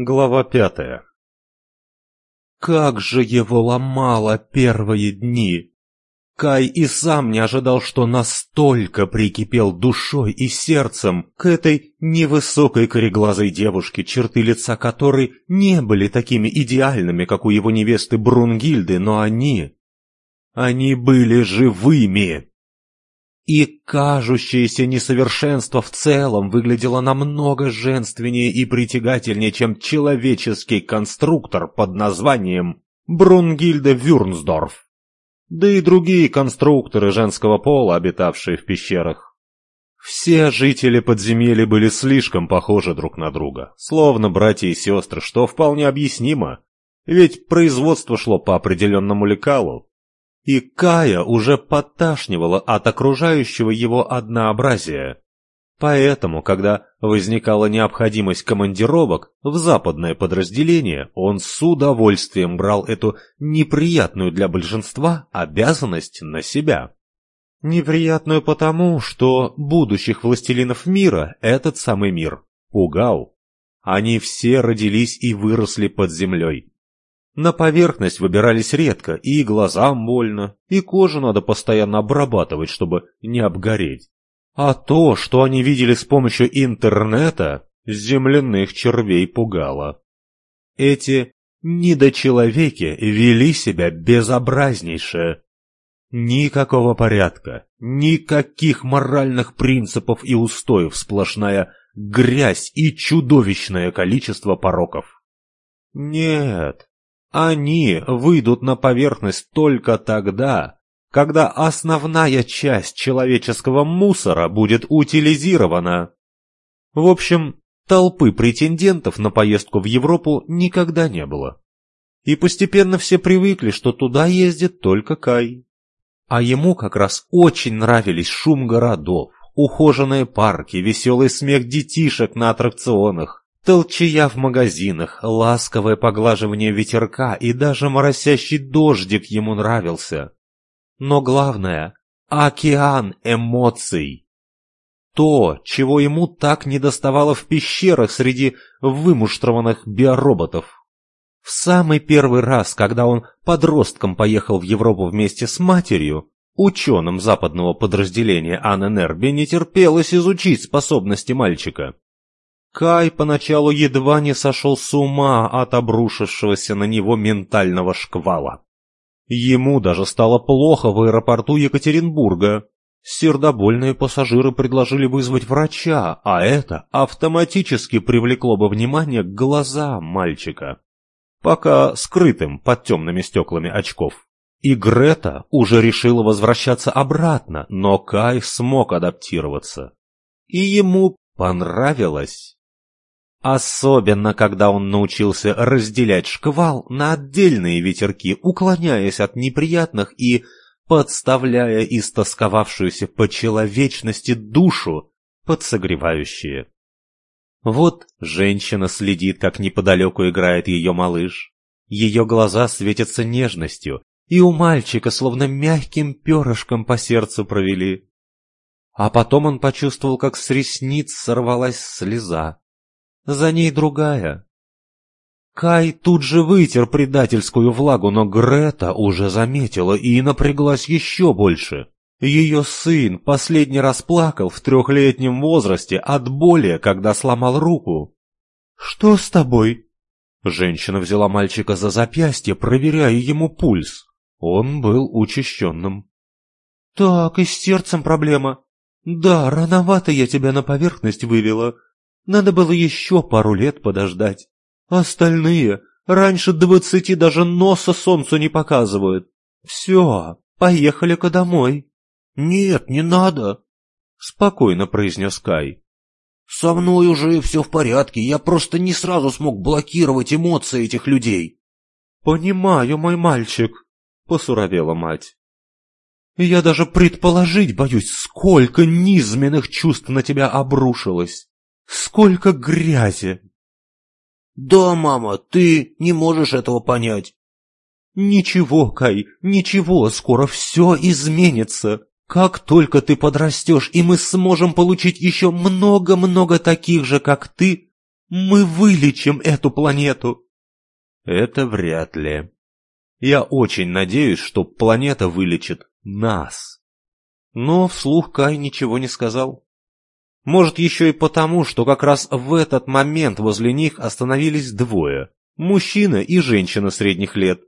Глава пятая Как же его ломало первые дни! Кай и сам не ожидал, что настолько прикипел душой и сердцем к этой невысокой кореглазой девушке, черты лица которой не были такими идеальными, как у его невесты Брунгильды, но они... Они были живыми! И кажущееся несовершенство в целом выглядело намного женственнее и притягательнее, чем человеческий конструктор под названием Брунгильда Вюрнсдорф. Да и другие конструкторы женского пола, обитавшие в пещерах. Все жители подземелья были слишком похожи друг на друга, словно братья и сестры, что вполне объяснимо, ведь производство шло по определенному лекалу, и Кая уже подташнивала от окружающего его однообразия. Поэтому, когда возникала необходимость командировок в западное подразделение, он с удовольствием брал эту неприятную для большинства обязанность на себя. Неприятную потому, что будущих властелинов мира этот самый мир пугал. Они все родились и выросли под землей. На поверхность выбирались редко, и глазам больно, и кожу надо постоянно обрабатывать, чтобы не обгореть. А то, что они видели с помощью интернета, земляных червей пугало. Эти недочеловеки вели себя безобразнейше. Никакого порядка, никаких моральных принципов и устоев, сплошная грязь и чудовищное количество пороков. Нет, они выйдут на поверхность только тогда, когда основная часть человеческого мусора будет утилизирована. В общем, толпы претендентов на поездку в Европу никогда не было. И постепенно все привыкли, что туда ездит только Кай. А ему как раз очень нравились шум городов, ухоженные парки, веселый смех детишек на аттракционах, Толчая в магазинах, ласковое поглаживание ветерка и даже моросящий дождик ему нравился. Но главное — океан эмоций. То, чего ему так недоставало в пещерах среди вымуштрованных биороботов. В самый первый раз, когда он подростком поехал в Европу вместе с матерью, ученым западного подразделения АННР не терпелось изучить способности мальчика. Кай поначалу едва не сошел с ума от обрушившегося на него ментального шквала. Ему даже стало плохо в аэропорту Екатеринбурга. Сердобольные пассажиры предложили вызвать врача, а это автоматически привлекло бы внимание к глазам мальчика, пока скрытым под темными стеклами очков. И Грета уже решила возвращаться обратно, но Кай смог адаптироваться. И ему понравилось. Особенно, когда он научился разделять шквал на отдельные ветерки, уклоняясь от неприятных и подставляя истосковавшуюся по человечности душу под согревающие. Вот женщина следит, как неподалеку играет ее малыш. Ее глаза светятся нежностью, и у мальчика словно мягким перышком по сердцу провели. А потом он почувствовал, как с ресниц сорвалась слеза за ней другая. Кай тут же вытер предательскую влагу, но Грета уже заметила и напряглась еще больше. Ее сын последний раз плакал в трехлетнем возрасте от боли, когда сломал руку. «Что с тобой?» Женщина взяла мальчика за запястье, проверяя ему пульс. Он был учащенным. «Так, и с сердцем проблема. Да, рановато я тебя на поверхность вывела. Надо было еще пару лет подождать. Остальные раньше двадцати даже носа солнцу не показывают. Все, поехали-ка домой. Нет, не надо, спокойно произнес Кай. Со мной уже все в порядке, я просто не сразу смог блокировать эмоции этих людей. Понимаю, мой мальчик, посуровела мать. Я даже предположить боюсь, сколько низменных чувств на тебя обрушилось. Сколько грязи! Да, мама, ты не можешь этого понять. Ничего, Кай, ничего, скоро все изменится. Как только ты подрастешь, и мы сможем получить еще много-много таких же, как ты, Мы вылечим эту планету!» «Это вряд ли. Я очень надеюсь, что планета вылечит нас». Но вслух Кай ничего не сказал. Может, еще и потому, что как раз в этот момент возле них остановились двое – мужчина и женщина средних лет.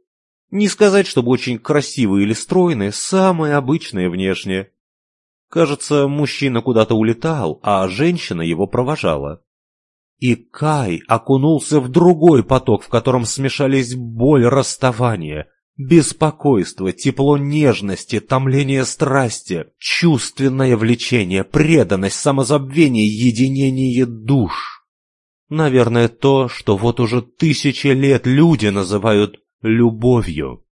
Не сказать, чтобы очень красивые или стройные, самые обычные внешне. Кажется, мужчина куда-то улетал, а женщина его провожала. И Кай окунулся в другой поток, в котором смешались боль расставания, беспокойство, тепло нежности, томление страсти, чувственное влечение, преданность, самозабвение, единение душ. Наверное, то, что вот уже тысячи лет люди называют любовью.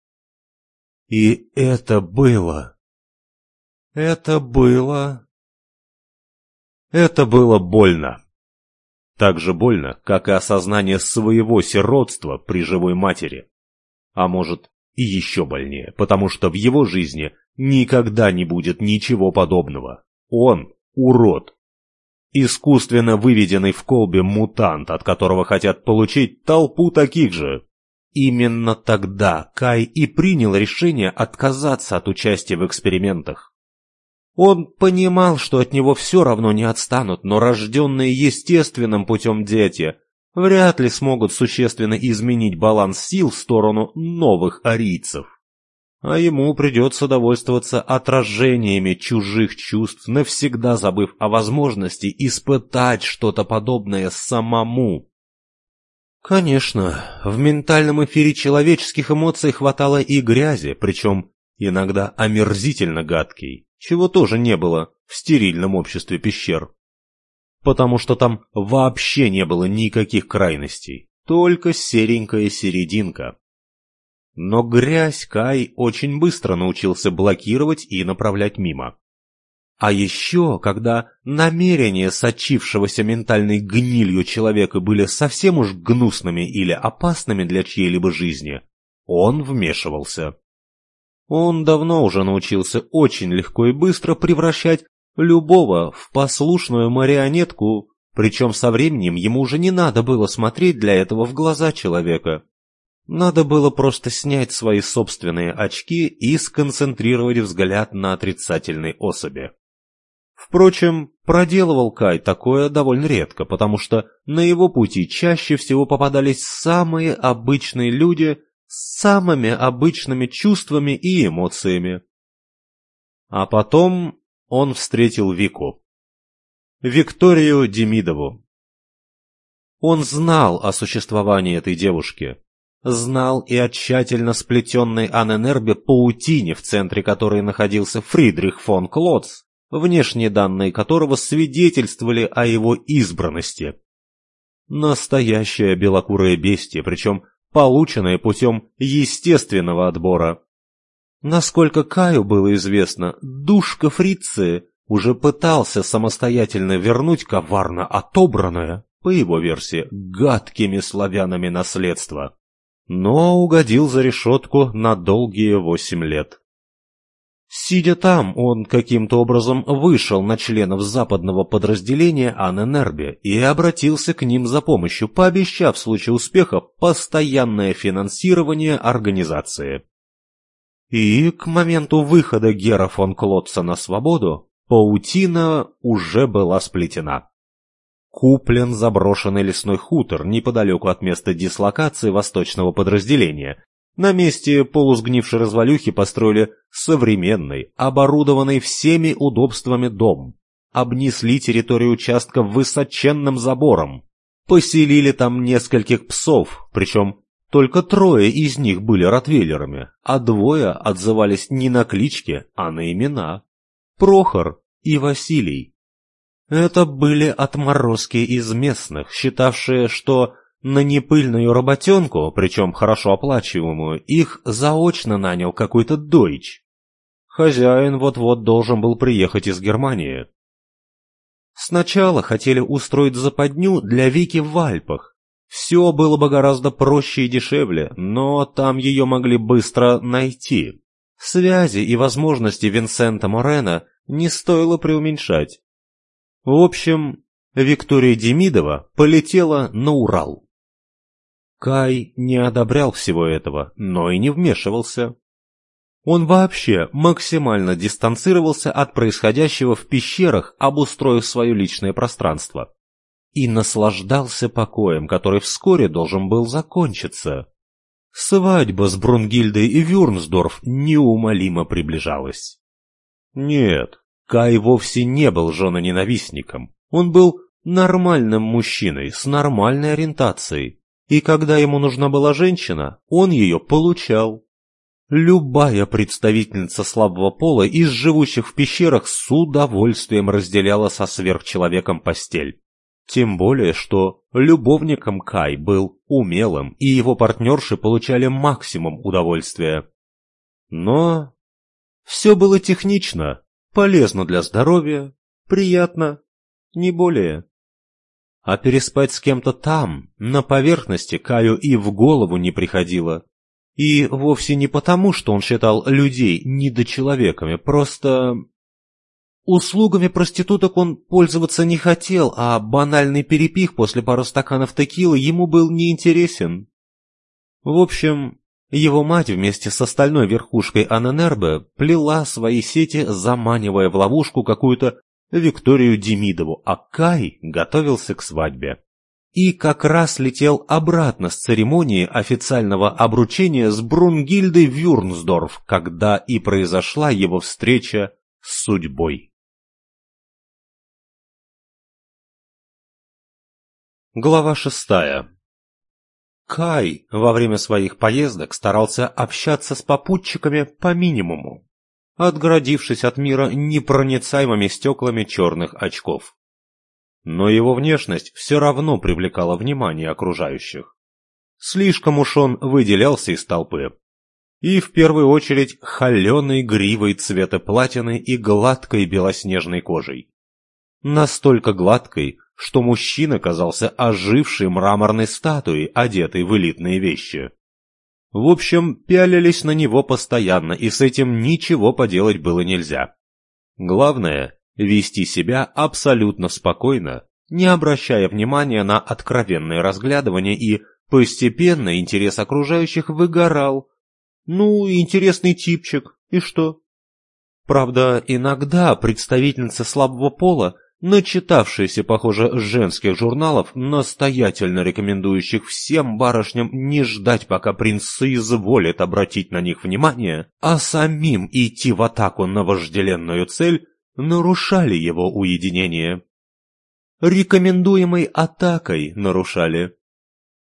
И это было... Это было... Это было больно. Так же больно, как и осознание своего сиротства при живой матери. А может, и еще больнее, потому что в его жизни никогда не будет ничего подобного. Он – урод. Искусственно выведенный в колбе мутант, от которого хотят получить толпу таких же. Именно тогда Кай и принял решение отказаться от участия в экспериментах. Он понимал, что от него все равно не отстанут, но рожденные естественным путем дети вряд ли смогут существенно изменить баланс сил в сторону новых арийцев. А ему придется довольствоваться отражениями чужих чувств, навсегда забыв о возможности испытать что-то подобное самому. Конечно, в ментальном эфире человеческих эмоций хватало и грязи, причем иногда омерзительно гадкий чего тоже не было в стерильном обществе пещер. Потому что там вообще не было никаких крайностей, только серенькая серединка. Но грязь Кай очень быстро научился блокировать и направлять мимо. А еще, когда намерения сочившегося ментальной гнилью человека были совсем уж гнусными или опасными для чьей-либо жизни, он вмешивался. Он давно уже научился очень легко и быстро превращать любого в послушную марионетку, причем со временем ему уже не надо было смотреть для этого в глаза человека. Надо было просто снять свои собственные очки и сконцентрировать взгляд на отрицательной особи. Впрочем, проделывал Кай такое довольно редко, потому что на его пути чаще всего попадались самые обычные люди с самыми обычными чувствами и эмоциями. А потом он встретил Вику. Викторию Демидову. Он знал о существовании этой девушки. Знал и о тщательно сплетенной Аненербе паутине, в центре которой находился Фридрих фон Клотц, внешние данные которого свидетельствовали о его избранности. Настоящее белокурое бестие, причем полученное путем естественного отбора. Насколько Каю было известно, душка фрицы уже пытался самостоятельно вернуть коварно отобранное, по его версии, гадкими славянами наследство, но угодил за решетку на долгие восемь лет. Сидя там, он каким-то образом вышел на членов западного подразделения Анненербе и обратился к ним за помощью, пообещав в случае успеха постоянное финансирование организации. И к моменту выхода Гера фон Клотца на свободу, паутина уже была сплетена. Куплен заброшенный лесной хутор неподалеку от места дислокации восточного подразделения, на месте полусгнившей развалюхи построили современный, оборудованный всеми удобствами дом. Обнесли территорию участка высоченным забором. Поселили там нескольких псов, причем только трое из них были ротвейлерами, а двое отзывались не на клички, а на имена. Прохор и Василий. Это были отморозки из местных, считавшие, что на непыльную работенку, причем хорошо оплачиваемую, их заочно нанял какой-то дойч. Хозяин вот-вот должен был приехать из Германии. Сначала хотели устроить западню для Вики в Альпах. Все было бы гораздо проще и дешевле, но там ее могли быстро найти. Связи и возможности Винсента Морена не стоило преуменьшать. В общем, Виктория Демидова полетела на Урал. Кай не одобрял всего этого, но и не вмешивался. Он вообще максимально дистанцировался от происходящего в пещерах, обустроив свое личное пространство. И наслаждался покоем, который вскоре должен был закончиться. Свадьба с Брунгильдой и Вюрнсдорф неумолимо приближалась. Нет, Кай вовсе не был женоненавистником. Он был нормальным мужчиной с нормальной ориентацией. И когда ему нужна была женщина, он ее получал. Любая представительница слабого пола из живущих в пещерах с удовольствием разделяла со сверхчеловеком постель. Тем более, что любовником Кай был умелым, и его партнерши получали максимум удовольствия. Но все было технично, полезно для здоровья, приятно, не более. А переспать с кем-то там, на поверхности, Каю и в голову не приходило. И вовсе не потому, что он считал людей недочеловеками, просто... Услугами проституток он пользоваться не хотел, а банальный перепих после пары стаканов текилы ему был неинтересен. В общем, его мать вместе с остальной верхушкой Аненербе плела свои сети, заманивая в ловушку какую-то Викторию Демидову, а Кай готовился к свадьбе и как раз летел обратно с церемонии официального обручения с Брунгильдой Вюрнсдорф, когда и произошла его встреча с судьбой. Глава шестая Кай во время своих поездок старался общаться с попутчиками по минимуму, отгородившись от мира непроницаемыми стеклами черных очков но его внешность все равно привлекала внимание окружающих. Слишком уж он выделялся из толпы. И в первую очередь холеной гривой цвета платины и гладкой белоснежной кожей. Настолько гладкой, что мужчина казался ожившей мраморной статуей, одетой в элитные вещи. В общем, пялились на него постоянно, и с этим ничего поделать было нельзя. Главное, вести себя абсолютно спокойно, не обращая внимания на откровенное разглядывание и постепенно интерес окружающих выгорал. Ну, интересный типчик, и что? Правда, иногда представительница слабого пола, начитавшаяся, похоже, женских журналов, настоятельно рекомендующих всем барышням не ждать, пока принц соизволит обратить на них внимание, а самим идти в атаку на вожделенную цель, нарушали его уединение. Рекомендуемой атакой нарушали.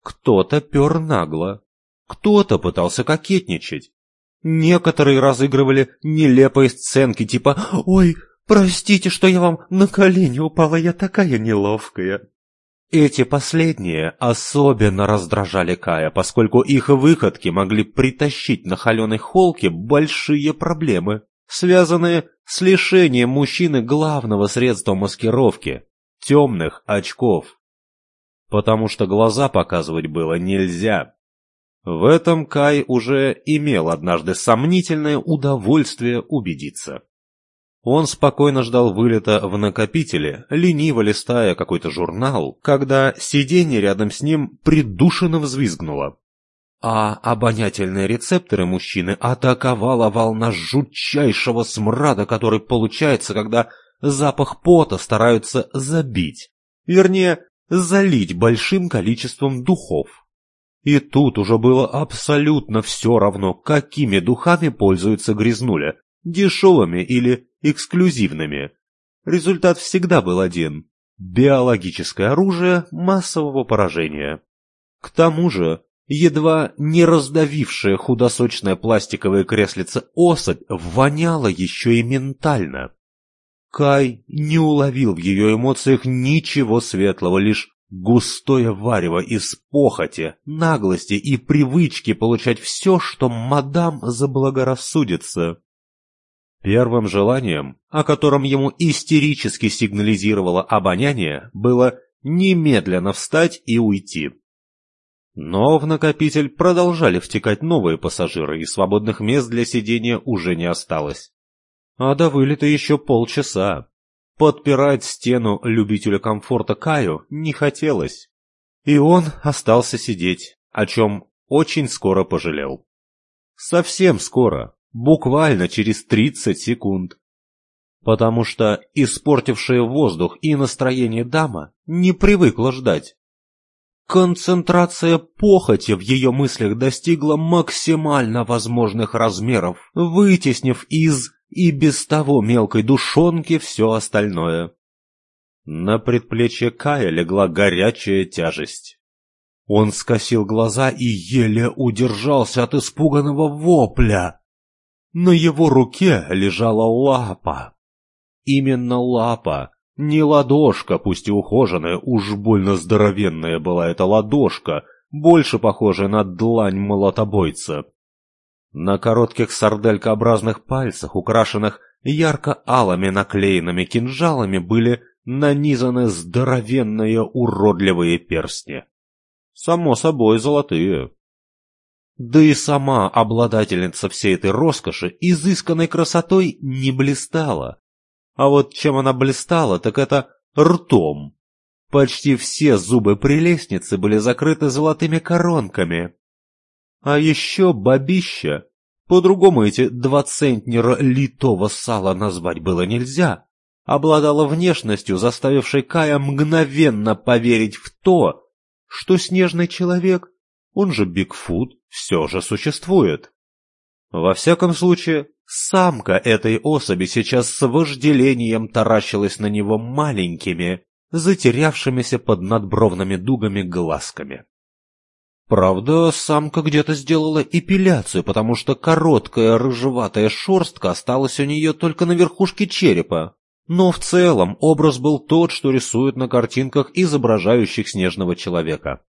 Кто-то пер нагло, кто-то пытался кокетничать. Некоторые разыгрывали нелепые сценки типа «Ой, простите, что я вам на колени упала, я такая неловкая». Эти последние особенно раздражали Кая, поскольку их выходки могли притащить на холеной холке большие проблемы связанные с лишением мужчины главного средства маскировки – темных очков. Потому что глаза показывать было нельзя. В этом Кай уже имел однажды сомнительное удовольствие убедиться. Он спокойно ждал вылета в накопителе, лениво листая какой-то журнал, когда сиденье рядом с ним придушенно взвизгнуло а обонятельные рецепторы мужчины атаковала волна жутчайшего смрада, который получается, когда запах пота стараются забить, вернее, залить большим количеством духов. И тут уже было абсолютно все равно, какими духами пользуются грязнуля, дешевыми или эксклюзивными. Результат всегда был один – биологическое оружие массового поражения. К тому же Едва не раздавившая худосочное пластиковое креслице особь воняла еще и ментально. Кай не уловил в ее эмоциях ничего светлого, лишь густое варево из похоти, наглости и привычки получать все, что мадам заблагорассудится. Первым желанием, о котором ему истерически сигнализировало обоняние, было немедленно встать и уйти. Но в накопитель продолжали втекать новые пассажиры, и свободных мест для сидения уже не осталось. А до вылета еще полчаса. Подпирать стену любителю комфорта Каю не хотелось. И он остался сидеть, о чем очень скоро пожалел. Совсем скоро, буквально через 30 секунд. Потому что испортившая воздух и настроение дама не привыкла ждать. Концентрация похоти в ее мыслях достигла максимально возможных размеров, вытеснив из и без того мелкой душонки все остальное. На предплечье Кая легла горячая тяжесть. Он скосил глаза и еле удержался от испуганного вопля. На его руке лежала лапа. Именно лапа, не ладошка, пусть и ухоженная, уж больно здоровенная была эта ладошка, больше похожая на длань молотобойца. На коротких сарделькообразных пальцах, украшенных ярко-алыми наклеенными кинжалами, были нанизаны здоровенные уродливые перстни. Само собой, золотые. Да и сама обладательница всей этой роскоши изысканной красотой не блистала. А вот чем она блистала, так это ртом. Почти все зубы прелестницы были закрыты золотыми коронками. А еще бабища, по-другому эти два центнера литого сала назвать было нельзя, обладала внешностью, заставившей Кая мгновенно поверить в то, что снежный человек, он же Бигфут, все же существует. Во всяком случае, самка этой особи сейчас с вожделением таращилась на него маленькими, затерявшимися под надбровными дугами глазками. Правда, самка где-то сделала эпиляцию, потому что короткая рыжеватая шерстка осталась у нее только на верхушке черепа. Но в целом образ был тот, что рисуют на картинках, изображающих снежного человека.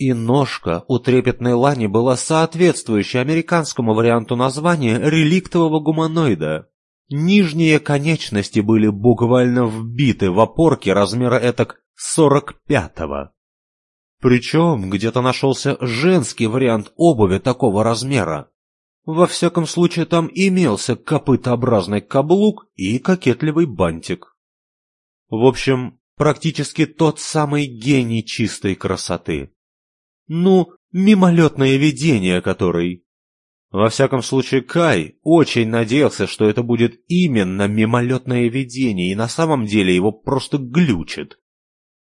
И ножка у трепетной лани была соответствующей американскому варианту названия реликтового гуманоида. Нижние конечности были буквально вбиты в опорки размера этак сорок пятого. Причем где-то нашелся женский вариант обуви такого размера. Во всяком случае, там имелся копытообразный каблук и кокетливый бантик. В общем, практически тот самый гений чистой красоты. Ну, мимолетное видение который. Во всяком случае, Кай очень надеялся, что это будет именно мимолетное видение, и на самом деле его просто глючит.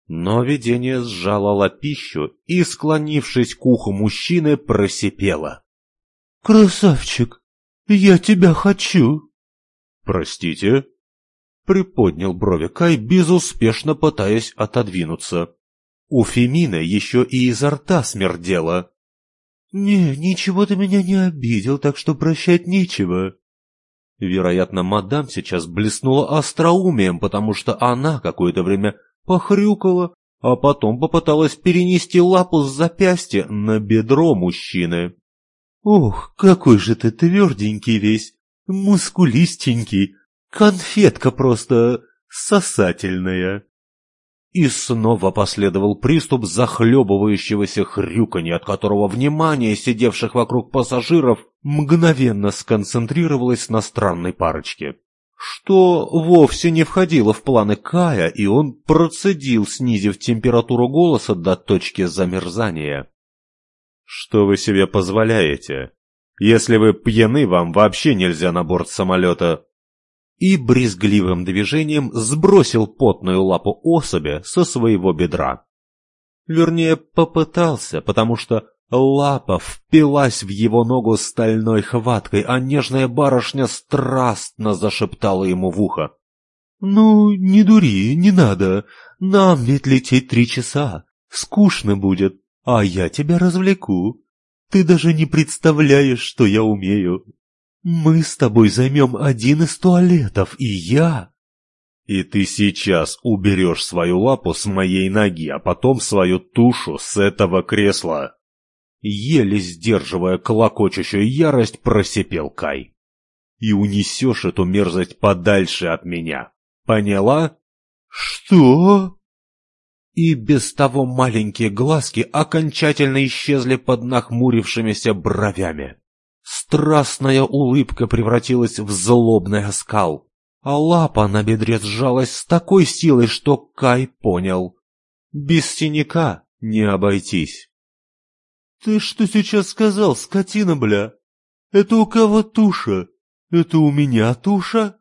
Но видение сжало лапищу и, склонившись к уху мужчины, просипело. «Красавчик, я тебя хочу!» «Простите?» Приподнял брови Кай, безуспешно пытаясь отодвинуться. У Фемина еще и изо рта смердело. «Не, ничего ты меня не обидел, так что прощать нечего». Вероятно, мадам сейчас блеснула остроумием, потому что она какое-то время похрюкала, а потом попыталась перенести лапу с запястья на бедро мужчины. «Ох, какой же ты тверденький весь, мускулистенький, конфетка просто сосательная!» И снова последовал приступ захлебывающегося хрюканья, от которого внимание сидевших вокруг пассажиров мгновенно сконцентрировалось на странной парочке. Что вовсе не входило в планы Кая, и он процедил, снизив температуру голоса до точки замерзания. «Что вы себе позволяете? Если вы пьяны, вам вообще нельзя на борт самолета и брезгливым движением сбросил потную лапу особи со своего бедра. Вернее, попытался, потому что лапа впилась в его ногу стальной хваткой, а нежная барышня страстно зашептала ему в ухо. «Ну, не дури, не надо. Нам ведь лететь три часа. Скучно будет, а я тебя развлеку. Ты даже не представляешь, что я умею. «Мы с тобой займем один из туалетов, и я...» «И ты сейчас уберешь свою лапу с моей ноги, а потом свою тушу с этого кресла!» Еле сдерживая клокочущую ярость, просипел Кай. «И унесешь эту мерзость подальше от меня. Поняла?» «Что?» И без того маленькие глазки окончательно исчезли под нахмурившимися бровями. Страстная улыбка превратилась в злобный оскал. а лапа на бедре сжалась с такой силой, что Кай понял. Без синяка не обойтись. «Ты что сейчас сказал, скотина, бля? Это у кого туша? Это у меня туша?»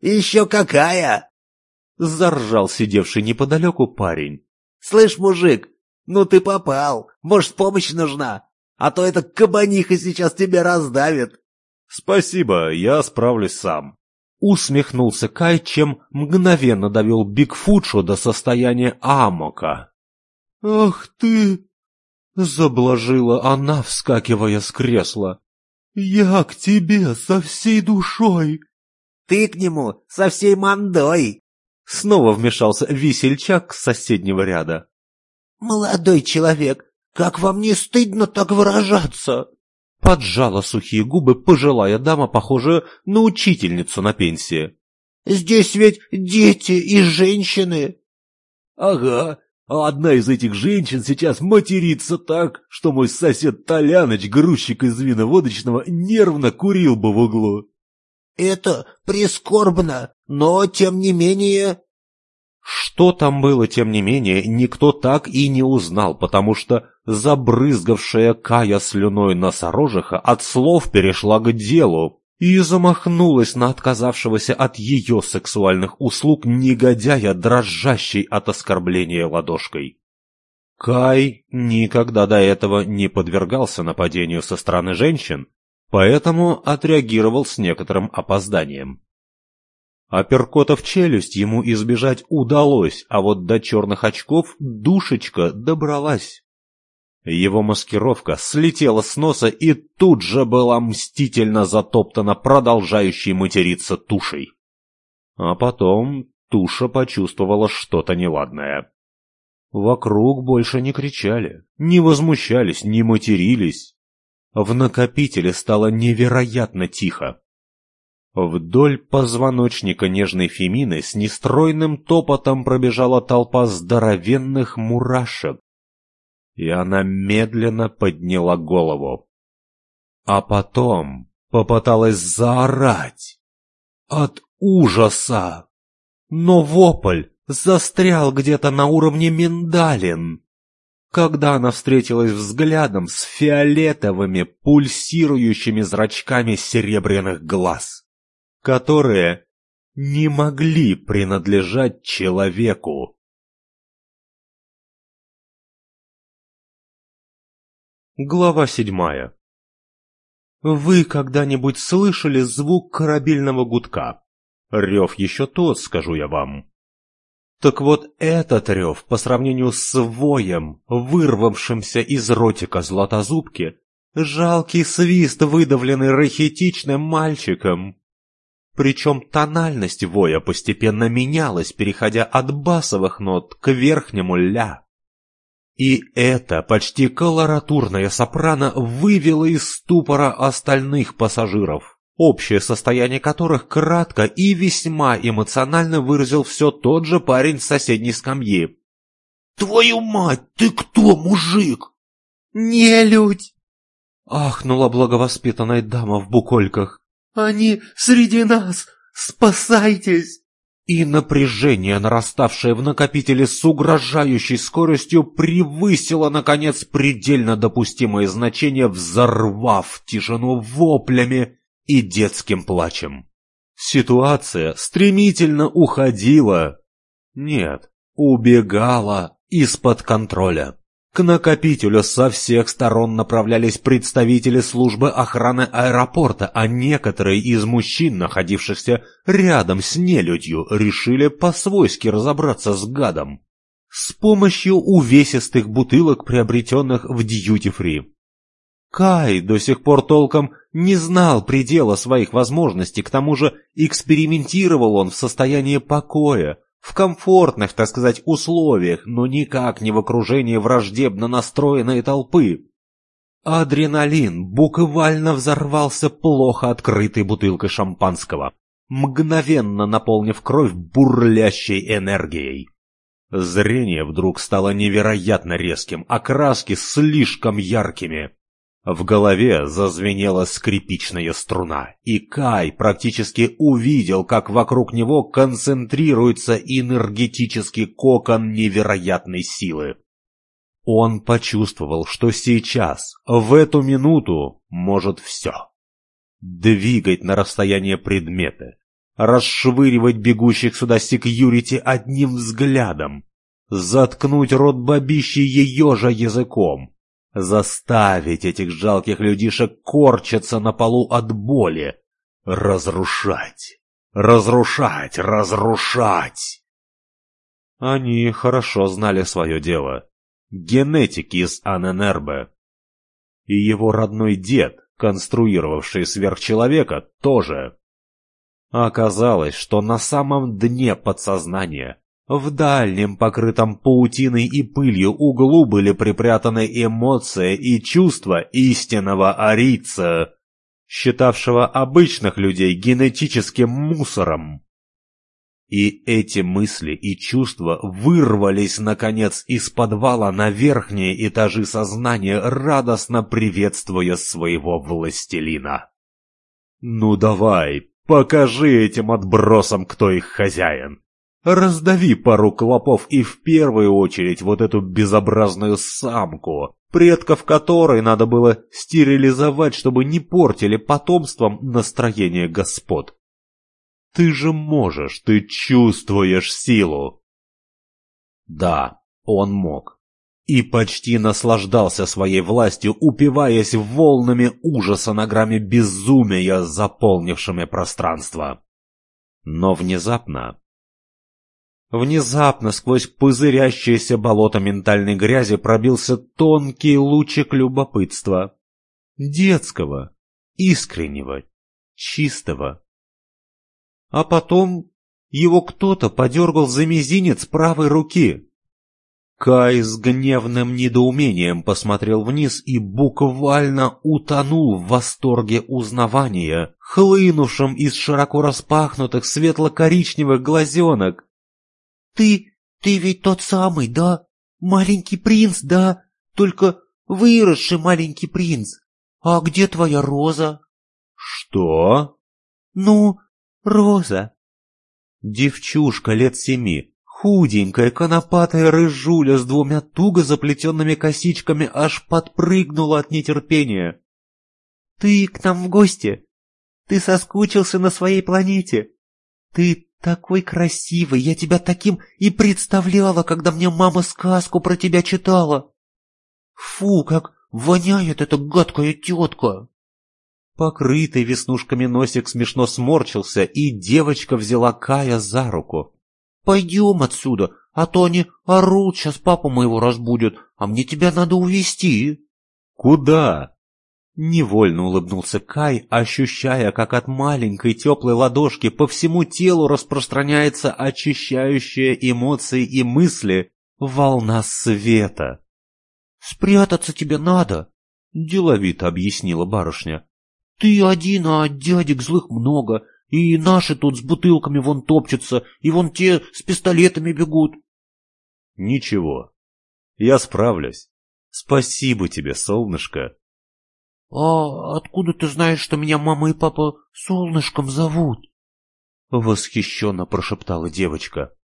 «Еще какая!» — заржал сидевший неподалеку парень. «Слышь, мужик, ну ты попал, может, помощь нужна? А то эта кабаниха сейчас тебя раздавит!» «Спасибо, я справлюсь сам», — усмехнулся Кай, чем мгновенно довел Бигфутшу до состояния амока. «Ах ты!» — заблажила она, вскакивая с кресла. «Я к тебе со всей душой!» «Ты к нему со всей мандой!» Снова вмешался весельчак с соседнего ряда. «Молодой человек, как вам не стыдно так выражаться?» Поджала сухие губы пожилая дама, похожая на учительницу на пенсии. «Здесь ведь дети и женщины!» «Ага, а одна из этих женщин сейчас матерится так, что мой сосед Толяныч, грузчик из виноводочного, нервно курил бы в углу. Это прискорбно, но тем не менее... Что там было, тем не менее, никто так и не узнал, потому что забрызгавшая Кая слюной носорожиха от слов перешла к делу и замахнулась на отказавшегося от ее сексуальных услуг негодяя, дрожащей от оскорбления ладошкой. Кай никогда до этого не подвергался нападению со стороны женщин, поэтому отреагировал с некоторым опозданием. Апперкота в челюсть ему избежать удалось, а вот до черных очков душечка добралась. Его маскировка слетела с носа и тут же была мстительно затоптана продолжающей материться тушей. А потом туша почувствовала что-то неладное. Вокруг больше не кричали, не возмущались, не матерились. В накопителе стало невероятно тихо. Вдоль позвоночника нежной Фемины с нестройным топотом пробежала толпа здоровенных мурашек, и она медленно подняла голову. А потом попыталась заорать от ужаса. Но вопль застрял где-то на уровне миндалин когда она встретилась взглядом с фиолетовыми пульсирующими зрачками серебряных глаз, которые не могли принадлежать человеку. Глава седьмая Вы когда-нибудь слышали звук корабельного гудка? Рев еще тот, скажу я вам. Так вот этот рев, по сравнению с воем, вырвавшимся из ротика златозубки, жалкий свист, выдавленный рахитичным мальчиком. Причем тональность воя постепенно менялась, переходя от басовых нот к верхнему ля. И это почти колоратурная сопрано вывело из ступора остальных пассажиров общее состояние которых кратко и весьма эмоционально выразил все тот же парень с соседней скамьи. «Твою мать, ты кто, мужик?» «Не людь!» — ахнула благовоспитанная дама в букольках. «Они среди нас! Спасайтесь!» И напряжение, нараставшее в накопителе с угрожающей скоростью, превысило, наконец, предельно допустимое значение, взорвав тишину воплями и детским плачем. Ситуация стремительно уходила. Нет, убегала из-под контроля. К накопителю со всех сторон направлялись представители службы охраны аэропорта, а некоторые из мужчин, находившихся рядом с нелюдью, решили по-свойски разобраться с гадом. С помощью увесистых бутылок, приобретенных в дьюти-фри. Кай до сих пор толком не знал предела своих возможностей, к тому же экспериментировал он в состоянии покоя, в комфортных, так сказать, условиях, но никак не в окружении враждебно настроенной толпы. Адреналин буквально взорвался плохо открытой бутылкой шампанского, мгновенно наполнив кровь бурлящей энергией. Зрение вдруг стало невероятно резким, а краски слишком яркими. В голове зазвенела скрипичная струна, и Кай практически увидел, как вокруг него концентрируется энергетический кокон невероятной силы. Он почувствовал, что сейчас, в эту минуту, может все. Двигать на расстояние предметы, расшвыривать бегущих сюда секьюрити одним взглядом, заткнуть рот бабищи ее же языком, Заставить этих жалких людишек корчиться на полу от боли. Разрушать. Разрушать, разрушать. Они хорошо знали свое дело. Генетики из Аненербе. И его родной дед, конструировавший сверхчеловека, тоже. Оказалось, что на самом дне подсознания в дальнем, покрытом паутиной и пылью углу были припрятаны эмоции и чувства истинного арийца, считавшего обычных людей генетическим мусором. И эти мысли и чувства вырвались, наконец, из подвала на верхние этажи сознания, радостно приветствуя своего властелина. «Ну давай, покажи этим отбросам, кто их хозяин!» Раздави пару клопов и в первую очередь вот эту безобразную самку, предков которой надо было стерилизовать, чтобы не портили потомством настроение господ. Ты же можешь, ты чувствуешь силу. Да, он мог. И почти наслаждался своей властью, упиваясь волнами ужаса на грамме безумия, заполнившими пространство. Но внезапно Внезапно сквозь пузырящееся болото ментальной грязи пробился тонкий лучик любопытства. Детского, искреннего, чистого. А потом его кто-то подергал за мизинец правой руки. Кай с гневным недоумением посмотрел вниз и буквально утонул в восторге узнавания, хлынувшем из широко распахнутых светло-коричневых глазенок. Ты, ты ведь тот самый, да? Маленький принц, да? Только выросший маленький принц. А где твоя роза? Что? Ну, роза. Девчушка лет семи, худенькая, конопатая рыжуля с двумя туго заплетенными косичками аж подпрыгнула от нетерпения. Ты к нам в гости? Ты соскучился на своей планете? Ты такой красивый, я тебя таким и представляла, когда мне мама сказку про тебя читала. Фу, как воняет эта гадкая тетка. Покрытый веснушками носик смешно сморчился, и девочка взяла Кая за руку. «Пойдем отсюда, а то они орут, сейчас папа моего разбудят, а мне тебя надо увезти». «Куда?» Невольно улыбнулся Кай, ощущая, как от маленькой теплой ладошки по всему телу распространяется очищающая эмоции и мысли волна света. «Спрятаться тебе надо», — деловито объяснила барышня. «Ты один, а дядек злых много, и наши тут с бутылками вон топчутся, и вон те с пистолетами бегут». «Ничего, я справлюсь. Спасибо тебе, солнышко». «А откуда ты знаешь, что меня мама и папа солнышком зовут?» Восхищенно прошептала девочка.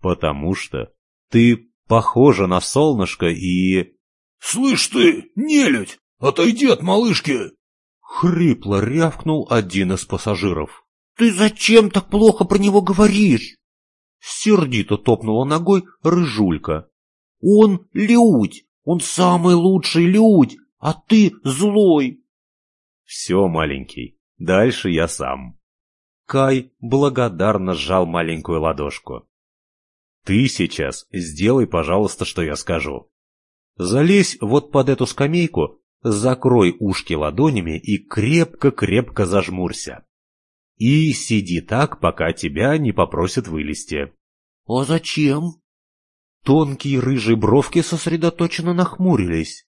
«Потому что ты похожа на солнышко и...» «Слышь ты, нелюдь, отойди от малышки!» Хрипло рявкнул один из пассажиров. «Ты зачем так плохо про него говоришь?» Сердито топнула ногой рыжулька. «Он людь, он самый лучший людь, а ты злой. Все, маленький, дальше я сам. Кай благодарно сжал маленькую ладошку. Ты сейчас сделай, пожалуйста, что я скажу. Залезь вот под эту скамейку, закрой ушки ладонями и крепко-крепко зажмурься. И сиди так, пока тебя не попросят вылезти. — А зачем? Тонкие рыжие бровки сосредоточенно нахмурились.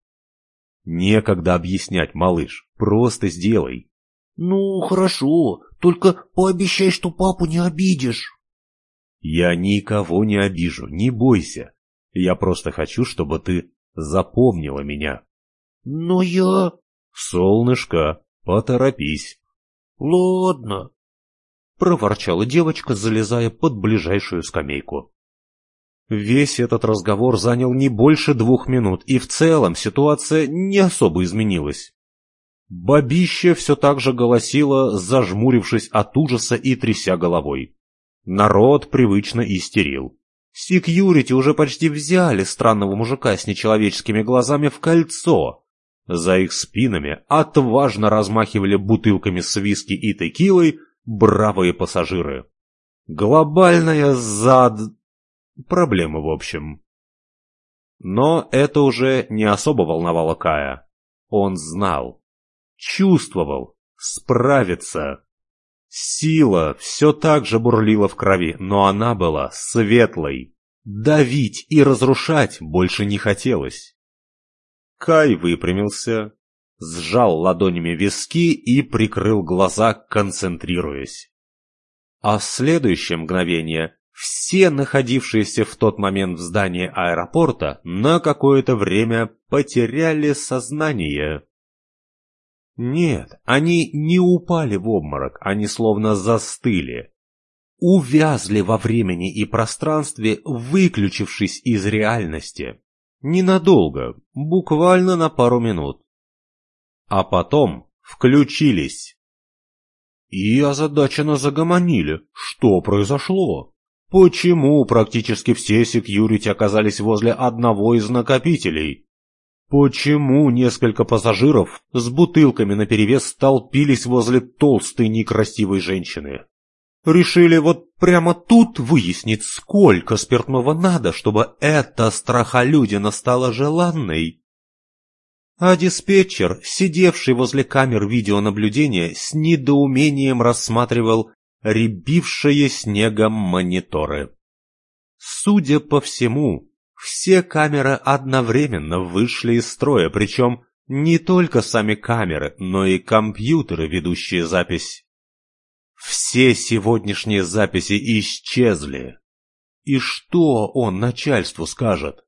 Некогда объяснять, малыш. Просто сделай. Ну, хорошо. Только пообещай, что папу не обидишь. Я никого не обижу, не бойся. Я просто хочу, чтобы ты запомнила меня. Но я... Солнышко, поторопись. Ладно. Проворчала девочка, залезая под ближайшую скамейку. Весь этот разговор занял не больше двух минут, и в целом ситуация не особо изменилась. Бабища все так же голосила, зажмурившись от ужаса и тряся головой. Народ привычно истерил. Секьюрити уже почти взяли странного мужика с нечеловеческими глазами в кольцо. За их спинами отважно размахивали бутылками с виски и текилой бравые пассажиры. Глобальная зад... Проблема, в общем. Но это уже не особо волновало Кая. Он знал, чувствовал, справится. Сила все так же бурлила в крови, но она была светлой. Давить и разрушать больше не хотелось. Кай выпрямился, сжал ладонями виски и прикрыл глаза, концентрируясь. А в следующее мгновение все находившиеся в тот момент в здании аэропорта на какое-то время потеряли сознание. Нет, они не упали в обморок, они словно застыли. Увязли во времени и пространстве, выключившись из реальности. Ненадолго, буквально на пару минут. А потом включились. И озадаченно загомонили. Что произошло? Почему практически все секьюрити оказались возле одного из накопителей? Почему несколько пассажиров с бутылками наперевес столпились возле толстой некрасивой женщины? Решили вот прямо тут выяснить, сколько спиртного надо, чтобы эта страхолюдина стала желанной. А диспетчер, сидевший возле камер видеонаблюдения, с недоумением рассматривал рябившие снегом мониторы. Судя по всему, все камеры одновременно вышли из строя, причем не только сами камеры, но и компьютеры, ведущие запись. Все сегодняшние записи исчезли. И что он начальству скажет?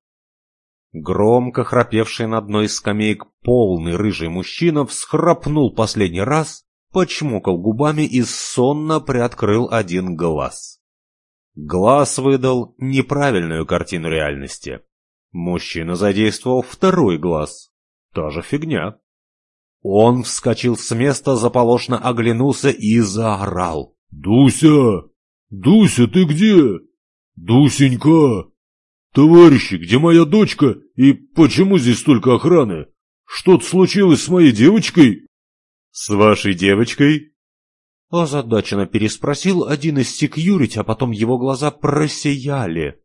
Громко храпевший на одной из скамеек полный рыжий мужчина всхрапнул последний раз почмокал губами и сонно приоткрыл один глаз. Глаз выдал неправильную картину реальности. Мужчина задействовал второй глаз. Та же фигня. Он вскочил с места, заполошно оглянулся и заорал. «Дуся! Дуся, ты где? Дусенька! Товарищи, где моя дочка и почему здесь столько охраны? Что-то случилось с моей девочкой?» «С вашей девочкой?» Озадаченно переспросил один из секьюрити, а потом его глаза просияли.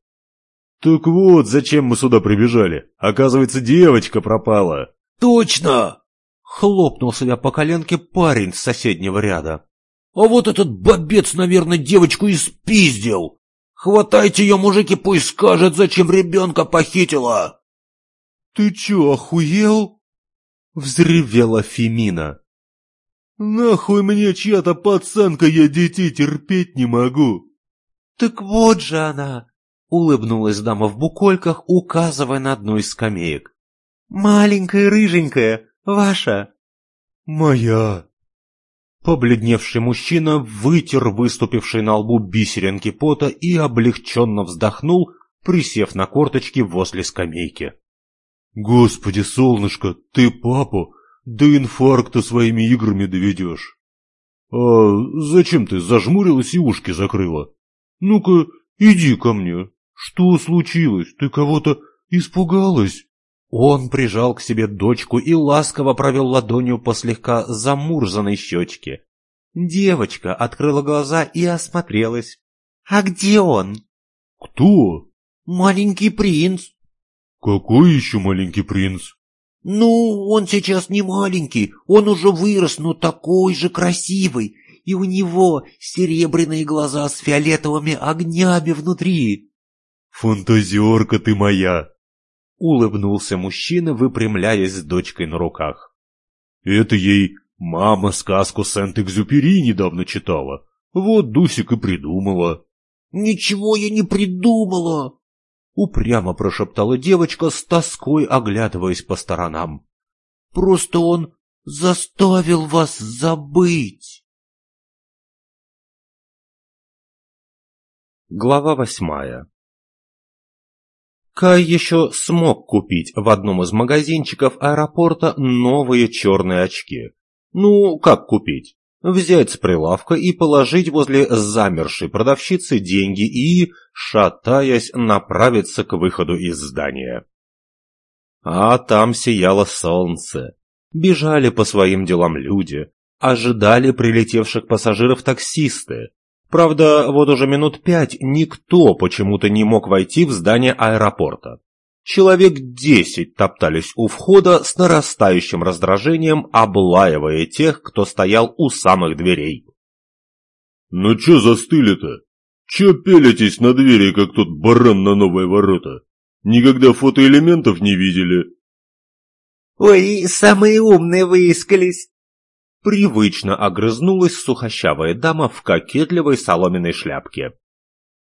«Так вот, зачем мы сюда прибежали? Оказывается, девочка пропала!» «Точно!» — хлопнул себя по коленке парень с соседнего ряда. «А вот этот бобец, наверное, девочку и спиздил! Хватайте ее, мужики, пусть скажет, зачем ребенка похитила!» «Ты че, охуел?» — взревела Фемина. Нахуй мне чья-то пацанка, я детей терпеть не могу. Так вот же она, улыбнулась дама в букольках, указывая на одну из скамеек. Маленькая рыженькая, ваша. Моя. Побледневший мужчина вытер выступивший на лбу бисеринки пота и облегченно вздохнул, присев на корточки возле скамейки. «Господи, солнышко, ты папу до инфаркта своими играми доведешь. А зачем ты зажмурилась и ушки закрыла? Ну-ка, иди ко мне. Что случилось? Ты кого-то испугалась? Он прижал к себе дочку и ласково провел ладонью по слегка замурзанной щечке. Девочка открыла глаза и осмотрелась. «А где он?» «Кто?» «Маленький принц». «Какой еще маленький принц?» Ну, он сейчас не маленький, он уже вырос, но такой же красивый, и у него серебряные глаза с фиолетовыми огнями внутри. Фантазерка ты моя! Улыбнулся мужчина, выпрямляясь с дочкой на руках. Это ей мама сказку Сент-Экзюпери недавно читала. Вот Дусик и придумала. Ничего я не придумала, упрямо прошептала девочка с тоской, оглядываясь по сторонам. Просто он заставил вас забыть. Глава восьмая Кай еще смог купить в одном из магазинчиков аэропорта новые черные очки. Ну, как купить? Взять с прилавка и положить возле замершей продавщицы деньги и, шатаясь, направиться к выходу из здания. А там сияло солнце. Бежали по своим делам люди. Ожидали прилетевших пассажиров таксисты. Правда, вот уже минут пять никто почему-то не мог войти в здание аэропорта. Человек десять топтались у входа с нарастающим раздражением, облаивая тех, кто стоял у самых дверей. «Ну чё застыли-то? Чё пелитесь на двери, как тот баран на новые ворота? Никогда фотоэлементов не видели?» «Ой, самые умные выискались!» Привычно огрызнулась сухощавая дама в кокетливой соломенной шляпке.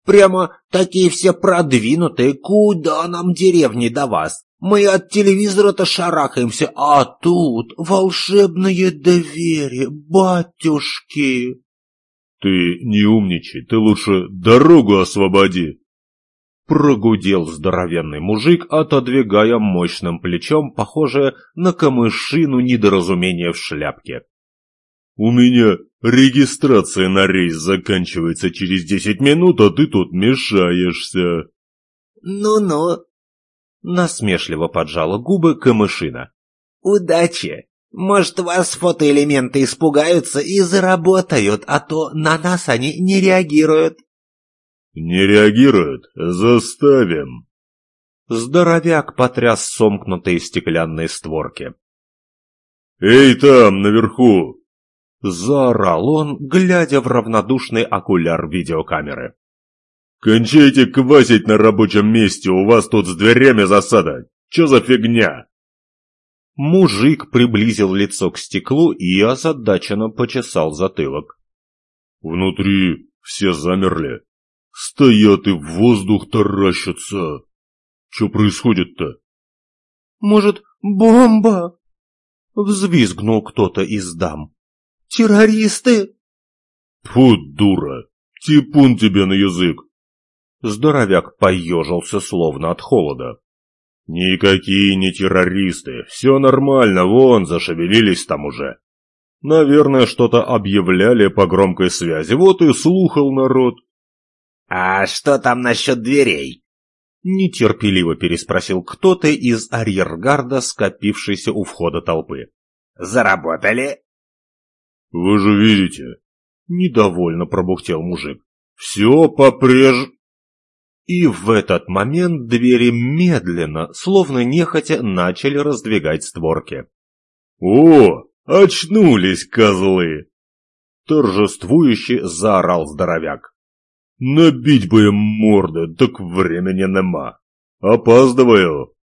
«Прямо такие все продвинутые, куда нам деревни до вас? Мы от телевизора-то шарахаемся, а тут волшебное доверие, батюшки!» «Ты не умничай, ты лучше дорогу освободи!» Прогудел здоровенный мужик, отодвигая мощным плечом, похожее на камышину недоразумение в шляпке. «У меня регистрация на рейс заканчивается через десять минут, а ты тут мешаешься». «Ну-ну», — насмешливо поджала губы камышина. «Удачи! Может, вас фотоэлементы испугаются и заработают, а то на нас они не реагируют». «Не реагируют? Заставим!» Здоровяк потряс сомкнутые стеклянные створки. «Эй, там, наверху!» Заорал он, глядя в равнодушный окуляр видеокамеры. «Кончайте квасить на рабочем месте, у вас тут с дверями засада! Чё за фигня?» Мужик приблизил лицо к стеклу и озадаченно почесал затылок. «Внутри все замерли. Стоят и в воздух таращатся. Что происходит-то? Может, бомба? Взвизгнул кто-то из дам. Террористы? Фу, дура! Типун тебе на язык! Здоровяк поежился словно от холода. Никакие не террористы, все нормально, вон, зашевелились там уже. Наверное, что-то объявляли по громкой связи, вот и слухал народ. «А что там насчет дверей?» Нетерпеливо переспросил кто-то из арьергарда, скопившейся у входа толпы. «Заработали?» «Вы же видите!» Недовольно пробухтел мужик. «Все попреж...» И в этот момент двери медленно, словно нехотя, начали раздвигать створки. «О, очнулись, козлы!» Торжествующе заорал здоровяк. Набить бы им морды, так времени нема. Опаздываю.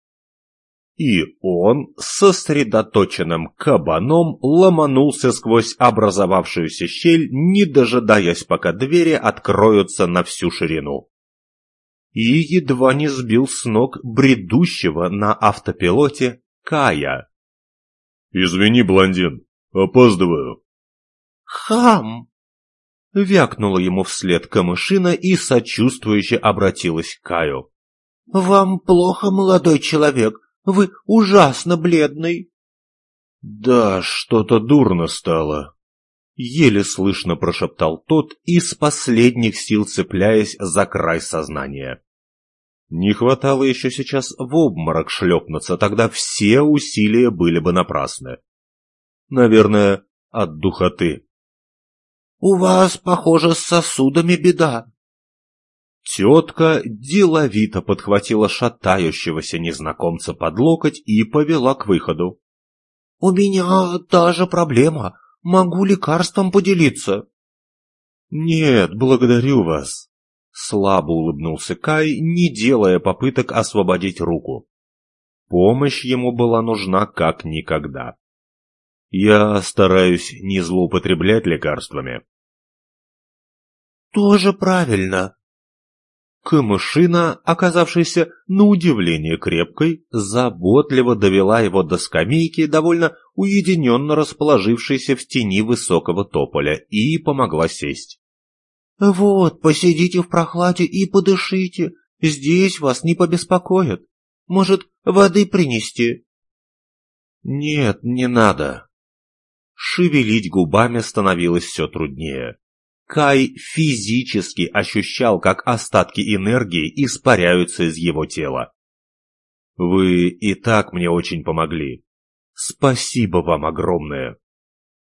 И он сосредоточенным кабаном ломанулся сквозь образовавшуюся щель, не дожидаясь, пока двери откроются на всю ширину. И едва не сбил с ног бредущего на автопилоте Кая. «Извини, блондин, опаздываю». «Хам!» Вякнула ему вслед камышина и сочувствующе обратилась к Каю. «Вам плохо, молодой человек? Вы ужасно бледный». «Да, что-то дурно стало», — еле слышно прошептал тот, из последних сил цепляясь за край сознания. Не хватало еще сейчас в обморок шлепнуться, тогда все усилия были бы напрасны. Наверное, от духоты. «У вас, похоже, с сосудами беда». Тетка деловито подхватила шатающегося незнакомца под локоть и повела к выходу. «У меня та же проблема. Могу лекарством поделиться?» «Нет, благодарю вас», — слабо улыбнулся Кай, не делая попыток освободить руку. Помощь ему была нужна как никогда. «Я стараюсь не злоупотреблять лекарствами». «Тоже правильно», Камышина, оказавшаяся на удивление крепкой, заботливо довела его до скамейки, довольно уединенно расположившейся в тени высокого тополя, и помогла сесть. «Вот, посидите в прохладе и подышите, здесь вас не побеспокоят. Может, воды принести?» «Нет, не надо». Шевелить губами становилось все труднее. Кай физически ощущал, как остатки энергии испаряются из его тела. «Вы и так мне очень помогли. Спасибо вам огромное!»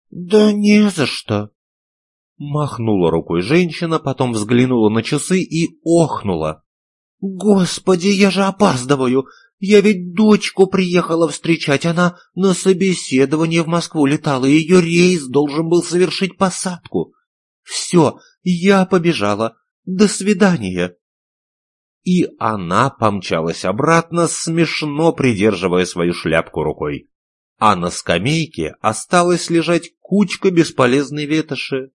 «Да не за что!» Махнула рукой женщина, потом взглянула на часы и охнула. «Господи, я же опаздываю! Я ведь дочку приехала встречать, она на собеседование в Москву летала, и ее рейс должен был совершить посадку. Все, я побежала. До свидания. И она помчалась обратно, смешно придерживая свою шляпку рукой. А на скамейке осталась лежать кучка бесполезной ветоши.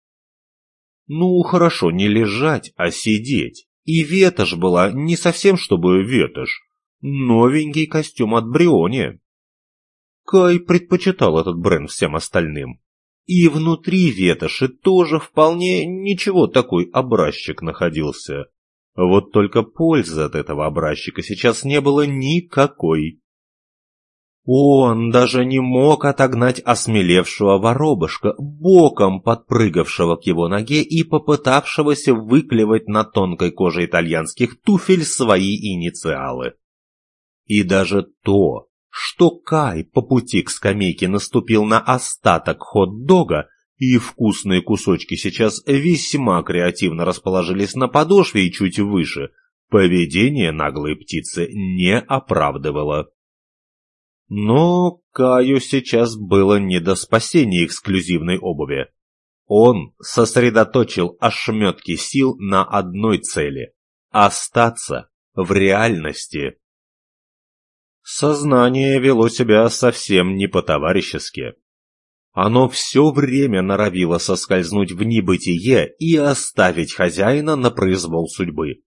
Ну, хорошо, не лежать, а сидеть. И ветошь была не совсем чтобы ветошь. Новенький костюм от Бриони. Кай предпочитал этот бренд всем остальным. И внутри ветоши тоже вполне ничего такой образчик находился. Вот только пользы от этого образчика сейчас не было никакой. Он даже не мог отогнать осмелевшего воробушка, боком подпрыгавшего к его ноге и попытавшегося выклевать на тонкой коже итальянских туфель свои инициалы. И даже то, что Кай по пути к скамейке наступил на остаток хот-дога, и вкусные кусочки сейчас весьма креативно расположились на подошве и чуть выше, поведение наглой птицы не оправдывало. Но Каю сейчас было не до спасения эксклюзивной обуви. Он сосредоточил ошметки сил на одной цели – остаться в реальности. Сознание вело себя совсем не по-товарищески. Оно все время норовило соскользнуть в небытие и оставить хозяина на произвол судьбы.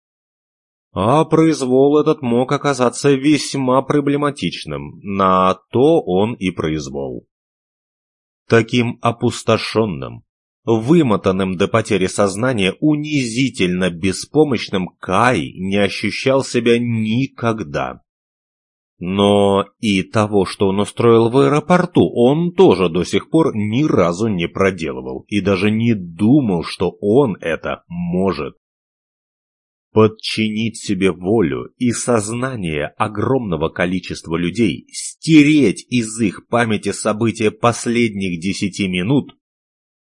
А произвол этот мог оказаться весьма проблематичным, на то он и произвол. Таким опустошенным, вымотанным до потери сознания, унизительно беспомощным Кай не ощущал себя никогда. Но и того, что он устроил в аэропорту, он тоже до сих пор ни разу не проделывал и даже не думал, что он это может. Подчинить себе волю и сознание огромного количества людей, стереть из их памяти события последних десяти минут,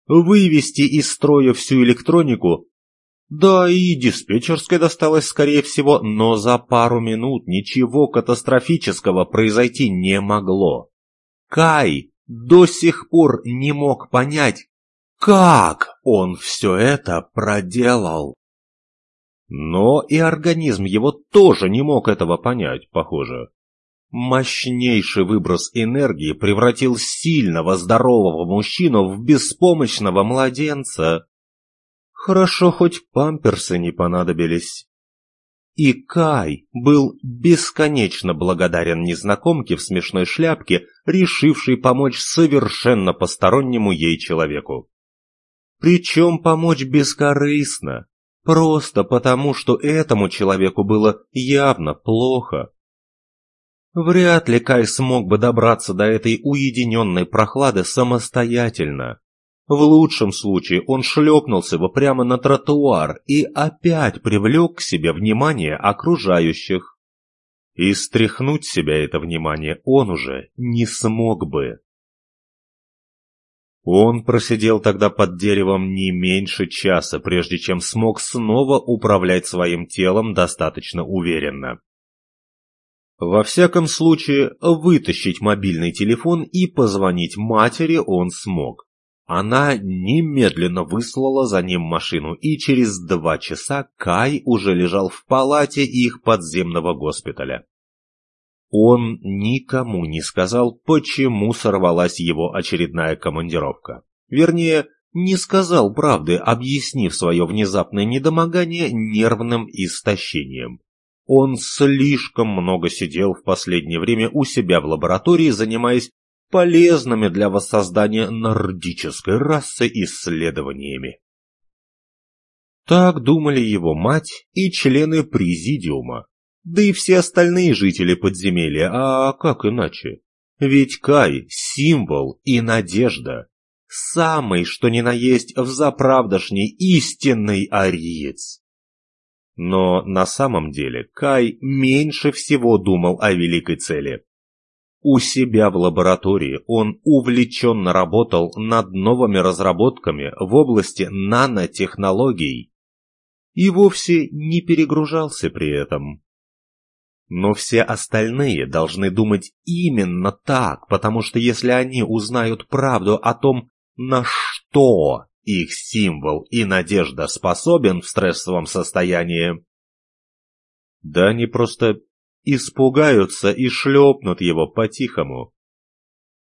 вывести из строя всю электронику да, и диспетчерской досталось, скорее всего, но за пару минут ничего катастрофического произойти не могло. Кай до сих пор не мог понять, как он все это проделал. Но и организм его тоже не мог этого понять, похоже. Мощнейший выброс энергии превратил сильного здорового мужчину в беспомощного младенца. Хорошо, хоть памперсы не понадобились. И Кай был бесконечно благодарен незнакомке в смешной шляпке, решившей помочь совершенно постороннему ей человеку. Причем помочь бескорыстно, просто потому, что этому человеку было явно плохо. Вряд ли Кай смог бы добраться до этой уединенной прохлады самостоятельно. В лучшем случае он шлепнулся бы прямо на тротуар и опять привлек к себе внимание окружающих. И стряхнуть себя это внимание он уже не смог бы. Он просидел тогда под деревом не меньше часа, прежде чем смог снова управлять своим телом достаточно уверенно. Во всяком случае, вытащить мобильный телефон и позвонить матери он смог. Она немедленно выслала за ним машину, и через два часа Кай уже лежал в палате их подземного госпиталя. Он никому не сказал, почему сорвалась его очередная командировка. Вернее, не сказал правды, объяснив свое внезапное недомогание нервным истощением. Он слишком много сидел в последнее время у себя в лаборатории, занимаясь полезными для воссоздания нордической расы исследованиями. Так думали его мать и члены президиума, да и все остальные жители подземелья, а как иначе? Ведь Кай — символ и надежда, самый, что ни на есть, взаправдошний истинный ариец. Но на самом деле Кай меньше всего думал о великой цели. У себя в лаборатории он увлеченно работал над новыми разработками в области нанотехнологий и вовсе не перегружался при этом. Но все остальные должны думать именно так, потому что если они узнают правду о том, на что их символ и надежда способен в стрессовом состоянии, да они просто испугаются и шлепнут его по-тихому.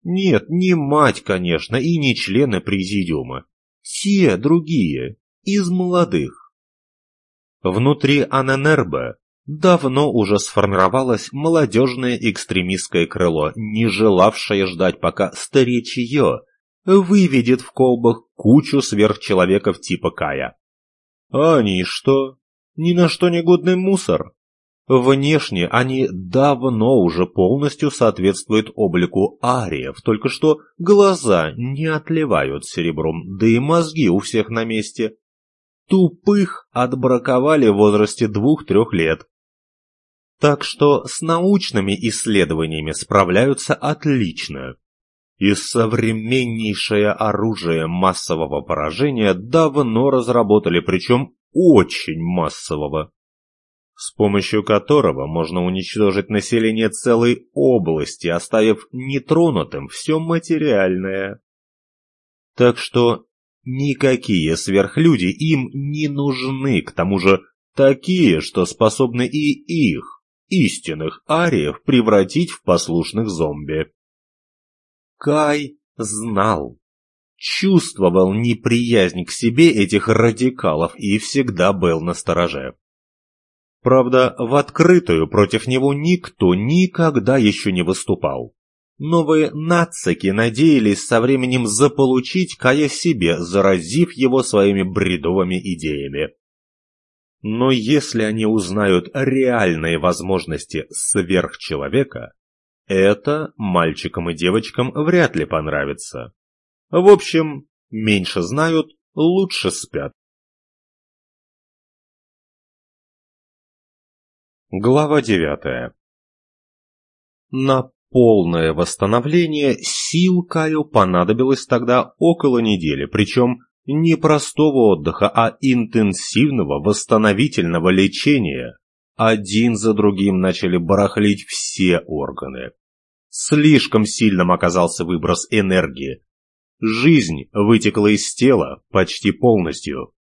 Нет, не мать, конечно, и не члены президиума. Те другие, из молодых. Внутри Аненербе давно уже сформировалось молодежное экстремистское крыло, не желавшее ждать, пока старичье выведет в колбах кучу сверхчеловеков типа Кая. А они что? Ни на что негодный мусор. Внешне они давно уже полностью соответствуют облику ариев, только что глаза не отливают серебром, да и мозги у всех на месте. Тупых отбраковали в возрасте двух-трех лет, так что с научными исследованиями справляются отлично. И современнейшее оружие массового поражения давно разработали, причем очень массового, с помощью которого можно уничтожить население целой области, оставив нетронутым все материальное. Так что никакие сверхлюди им не нужны, к тому же такие, что способны и их истинных ариев превратить в послушных зомби. Кай знал, чувствовал неприязнь к себе этих радикалов и всегда был настороже. Правда, в открытую против него никто никогда еще не выступал. Новые нацики надеялись со временем заполучить Кая себе, заразив его своими бредовыми идеями. Но если они узнают реальные возможности сверхчеловека, это мальчикам и девочкам вряд ли понравится. В общем, меньше знают, лучше спят. Глава девятая На полное восстановление сил Каю понадобилось тогда около недели, причем не простого отдыха, а интенсивного восстановительного лечения. Один за другим начали барахлить все органы. Слишком сильным оказался выброс энергии. Жизнь вытекла из тела почти полностью.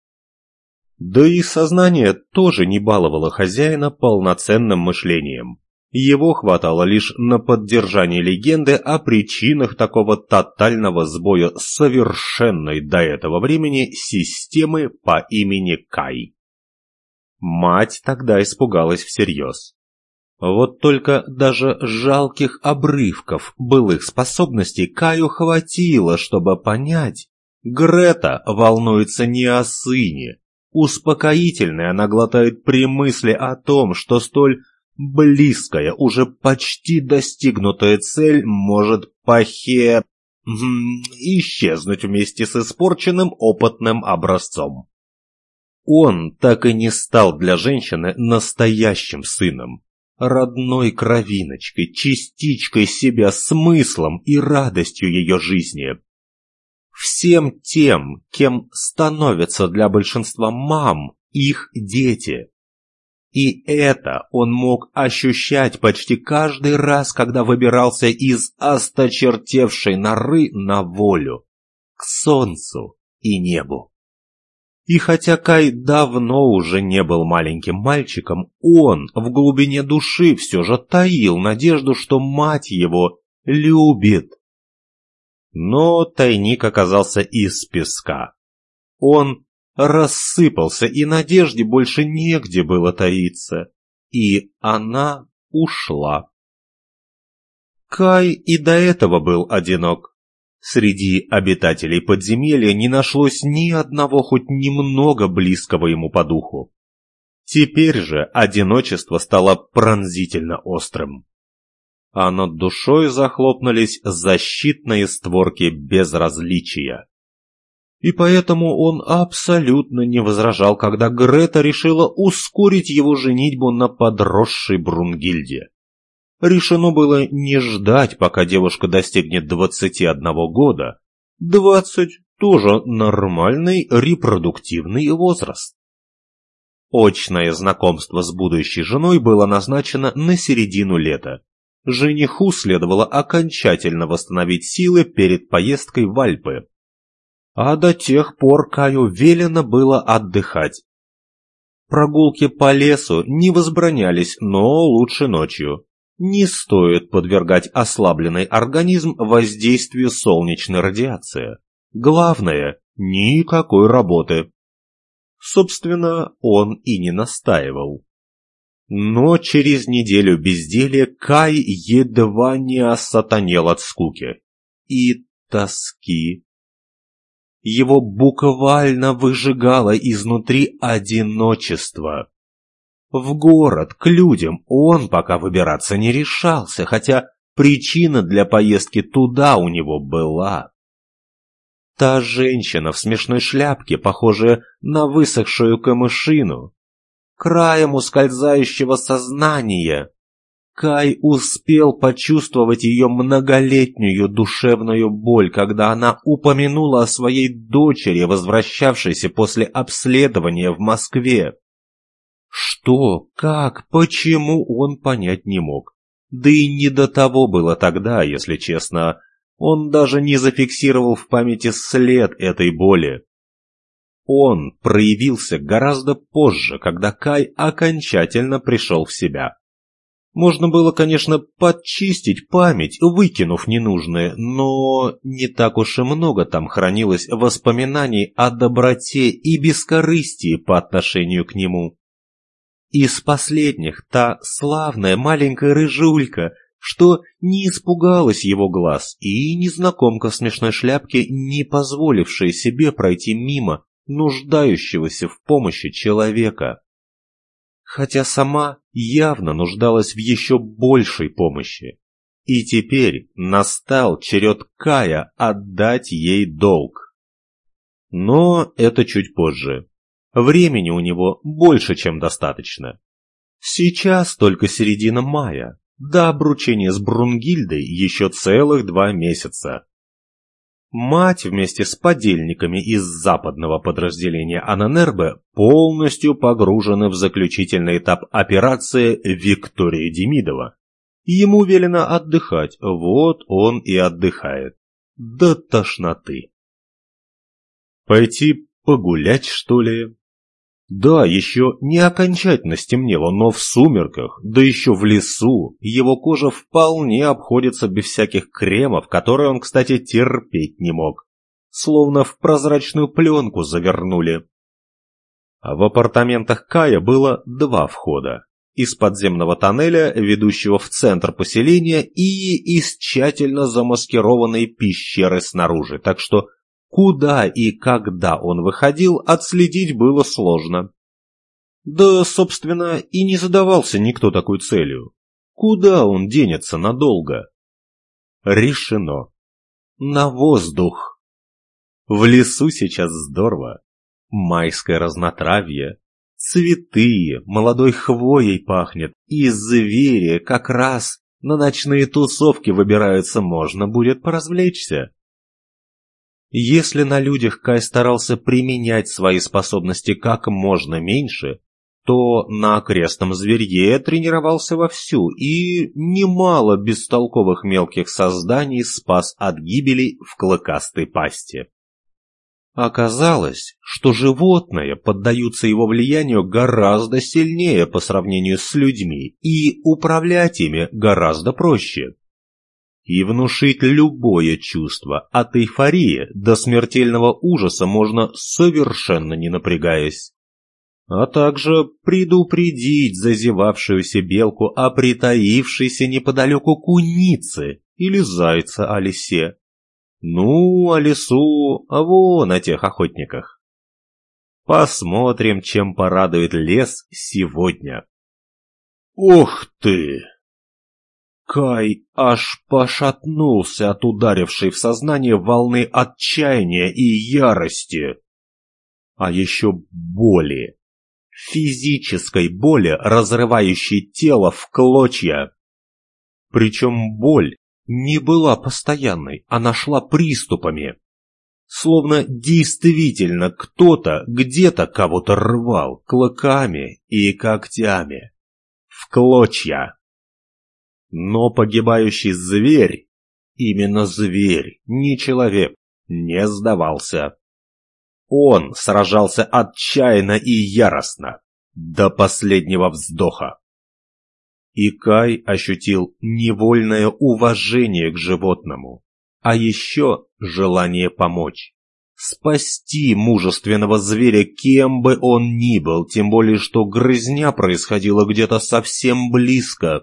Да и сознание тоже не баловало хозяина полноценным мышлением. Его хватало лишь на поддержание легенды о причинах такого тотального сбоя совершенной до этого времени системы по имени Кай. Мать тогда испугалась всерьез. Вот только даже жалких обрывков былых способностей Каю хватило, чтобы понять, Грета волнуется не о сыне. Успокоительное она глотает при мысли о том, что столь близкая, уже почти достигнутая цель может похе... исчезнуть вместе с испорченным опытным образцом. Он так и не стал для женщины настоящим сыном, родной кровиночкой, частичкой себя, смыслом и радостью ее жизни. Всем тем, кем становятся для большинства мам их дети. И это он мог ощущать почти каждый раз, когда выбирался из осточертевшей норы на волю, к солнцу и небу. И хотя Кай давно уже не был маленьким мальчиком, он в глубине души все же таил надежду, что мать его любит. Но тайник оказался из песка, Он рассыпался, и надежде больше негде было таиться. И она ушла. Кай и до этого был одинок. Среди обитателей подземелья не нашлось ни одного хоть немного близкого ему по духу. Теперь же одиночество стало пронзительно острым. А над душой захлопнулись защитные створки безразличия. И поэтому он абсолютно не возражал, когда Грета решила ускорить его женитьбу на подросшей Брунгильде. Решено было не ждать, пока девушка достигнет 21 года. 20 – тоже нормальный репродуктивный возраст. Очное знакомство с будущей женой было назначено на середину лета. Жениху следовало окончательно восстановить силы перед поездкой в Альпы. А до тех пор Каю велено было отдыхать. Прогулки по лесу не возбранялись, но лучше ночью. Не стоит подвергать ослабленный организм воздействию солнечной радиации. Главное – никакой работы. Собственно, он и не настаивал. Но через неделю безделия Кай едва не осатанел от скуки и тоски. Его буквально выжигало изнутри одиночество. В город, к людям он пока выбираться не решался, хотя причина для поездки туда у него была. Та женщина в смешной шляпке, похожая на высохшую камышину, краем ускользающего сознания, Кай успел почувствовать ее многолетнюю душевную боль, когда она упомянула о своей дочери, возвращавшейся после обследования в Москве. Что, как, почему он понять не мог. Да и не до того было тогда, если честно. Он даже не зафиксировал в памяти след этой боли. Он проявился гораздо позже, когда Кай окончательно пришел в себя. Можно было, конечно, подчистить память, выкинув ненужное, но не так уж и много там хранилось воспоминаний о доброте и бескорыстии по отношению к нему. Из последних та славная маленькая рыжулька, что не испугалась его глаз, и незнакомка в смешной шляпке, не позволившая себе пройти мимо нуждающегося в помощи человека. Хотя сама явно нуждалась в еще большей помощи. И теперь настал черед Кая отдать ей долг. Но это чуть позже. Времени у него больше, чем достаточно. Сейчас только середина мая. До обручения с Брунгильдой еще целых два месяца. Мать вместе с подельниками из западного подразделения Ананербе полностью погружены в заключительный этап операции Виктория Демидова. Ему велено отдыхать, вот он и отдыхает. До тошноты. Пойти погулять, что ли? Да, еще не окончательно стемнело, но в сумерках, да еще в лесу, его кожа вполне обходится без всяких кремов, которые он, кстати, терпеть не мог. Словно в прозрачную пленку завернули. А в апартаментах Кая было два входа. Из подземного тоннеля, ведущего в центр поселения, и из тщательно замаскированной пещеры снаружи, так что Куда и когда он выходил, отследить было сложно. Да, собственно, и не задавался никто такой целью. Куда он денется надолго? Решено. На воздух. В лесу сейчас здорово. Майское разнотравье, цветы, молодой хвоей пахнет, и звери как раз на ночные тусовки выбираются, можно будет поразвлечься. Если на людях Кай старался применять свои способности как можно меньше, то на окрестном зверье тренировался вовсю и немало бестолковых мелких созданий спас от гибели в клыкастой пасти. Оказалось, что животные поддаются его влиянию гораздо сильнее по сравнению с людьми, и управлять ими гораздо проще. И внушить любое чувство, от эйфории до смертельного ужаса можно совершенно не напрягаясь. А также предупредить зазевавшуюся белку о притаившейся неподалеку кунице или зайца о лисе. Ну, о лесу, а вон о тех охотниках. Посмотрим, чем порадует лес сегодня. Ох ты! Кай аж пошатнулся от ударившей в сознание волны отчаяния и ярости. А еще боли. Физической боли, разрывающей тело в клочья. Причем боль не была постоянной, она шла приступами. Словно действительно кто-то где-то кого-то рвал клыками и когтями. В клочья. Но погибающий зверь, именно зверь, не человек, не сдавался. Он сражался отчаянно и яростно, до последнего вздоха. И Кай ощутил невольное уважение к животному, а еще желание помочь. Спасти мужественного зверя, кем бы он ни был, тем более что грызня происходила где-то совсем близко,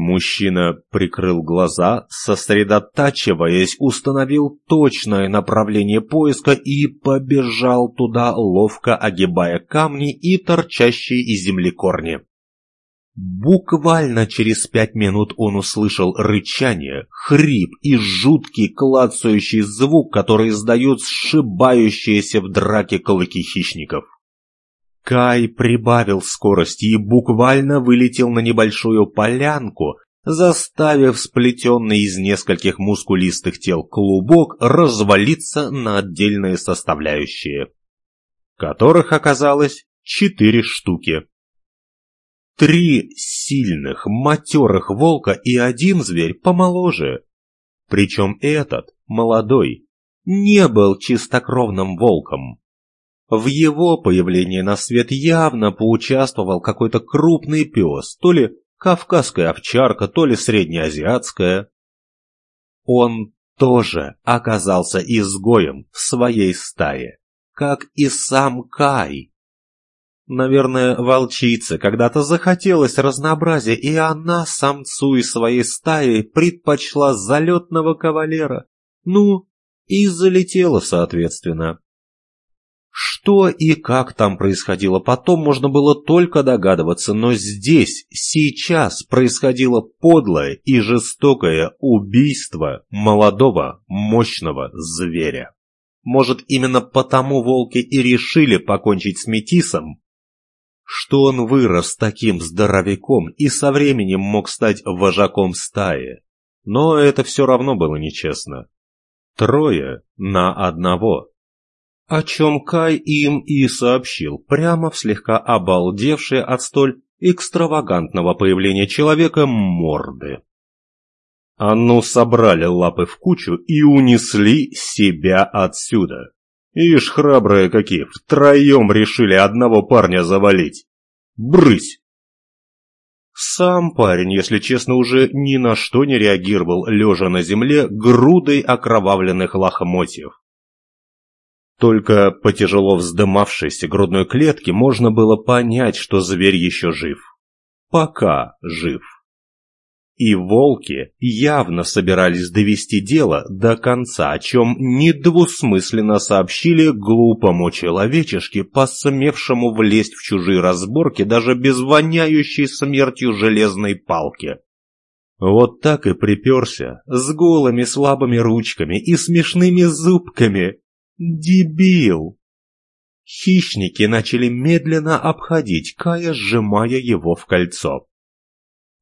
Мужчина прикрыл глаза, сосредотачиваясь, установил точное направление поиска и побежал туда, ловко огибая камни и торчащие из земли корни. Буквально через пять минут он услышал рычание, хрип и жуткий клацающий звук, который издают сшибающиеся в драке клыки хищников. Кай прибавил скорости и буквально вылетел на небольшую полянку, заставив сплетенный из нескольких мускулистых тел клубок развалиться на отдельные составляющие, которых оказалось четыре штуки. Три сильных, матерых волка и один зверь помоложе. Причем этот, молодой, не был чистокровным волком. В его появлении на свет явно поучаствовал какой-то крупный пес, то ли кавказская овчарка, то ли среднеазиатская. Он тоже оказался изгоем в своей стае, как и сам Кай. Наверное, волчице когда-то захотелось разнообразия, и она самцу из своей стаи предпочла залетного кавалера. Ну, и залетела соответственно. Что и как там происходило потом, можно было только догадываться, но здесь, сейчас происходило подлое и жестокое убийство молодого, мощного зверя. Может, именно потому волки и решили покончить с Метисом, что он вырос таким здоровяком и со временем мог стать вожаком стаи. Но это все равно было нечестно. Трое на одного о чем Кай им и сообщил, прямо в слегка обалдевшие от столь экстравагантного появления человека морды. А ну собрали лапы в кучу и унесли себя отсюда. Ишь, храбрые какие, втроем решили одного парня завалить. Брысь! Сам парень, если честно, уже ни на что не реагировал, лежа на земле грудой окровавленных лохмотьев. Только по тяжело вздымавшейся грудной клетке можно было понять, что зверь еще жив. Пока жив. И волки явно собирались довести дело до конца, о чем недвусмысленно сообщили глупому человечешке, посмевшему влезть в чужие разборки даже без воняющей смертью железной палки. Вот так и приперся, с голыми слабыми ручками и смешными зубками, Дебил! Хищники начали медленно обходить Кая, сжимая его в кольцо.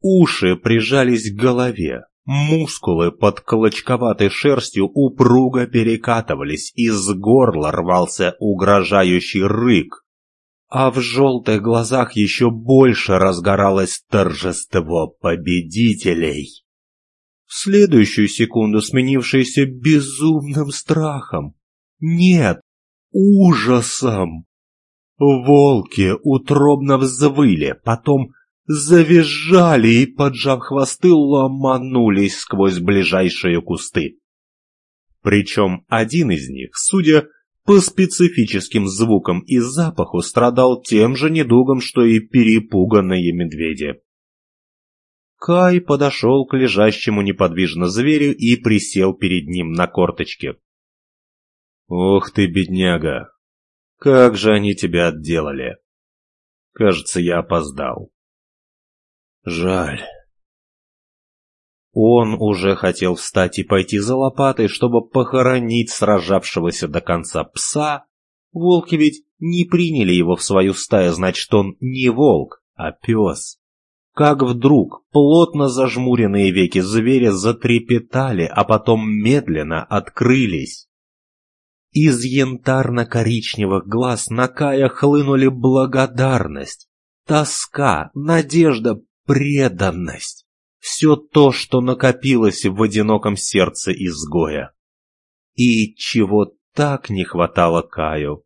Уши прижались к голове, мускулы под клочковатой шерстью упруго перекатывались, из горла рвался угрожающий рык, а в желтых глазах еще больше разгоралось торжество победителей. В следующую секунду сменившееся безумным страхом, нет, ужасом. Волки утробно взвыли, потом завизжали и, поджав хвосты, ломанулись сквозь ближайшие кусты. Причем один из них, судя по специфическим звукам и запаху, страдал тем же недугом, что и перепуганные медведи. Кай подошел к лежащему неподвижно зверю и присел перед ним на корточке. «Ох ты, бедняга! Как же они тебя отделали! Кажется, я опоздал. Жаль». Он уже хотел встать и пойти за лопатой, чтобы похоронить сражавшегося до конца пса. Волки ведь не приняли его в свою стаю, значит, он не волк, а пес. Как вдруг плотно зажмуренные веки зверя затрепетали, а потом медленно открылись. Из янтарно-коричневых глаз на Кая хлынули благодарность, тоска, надежда, преданность. Все то, что накопилось в одиноком сердце изгоя. И чего так не хватало Каю.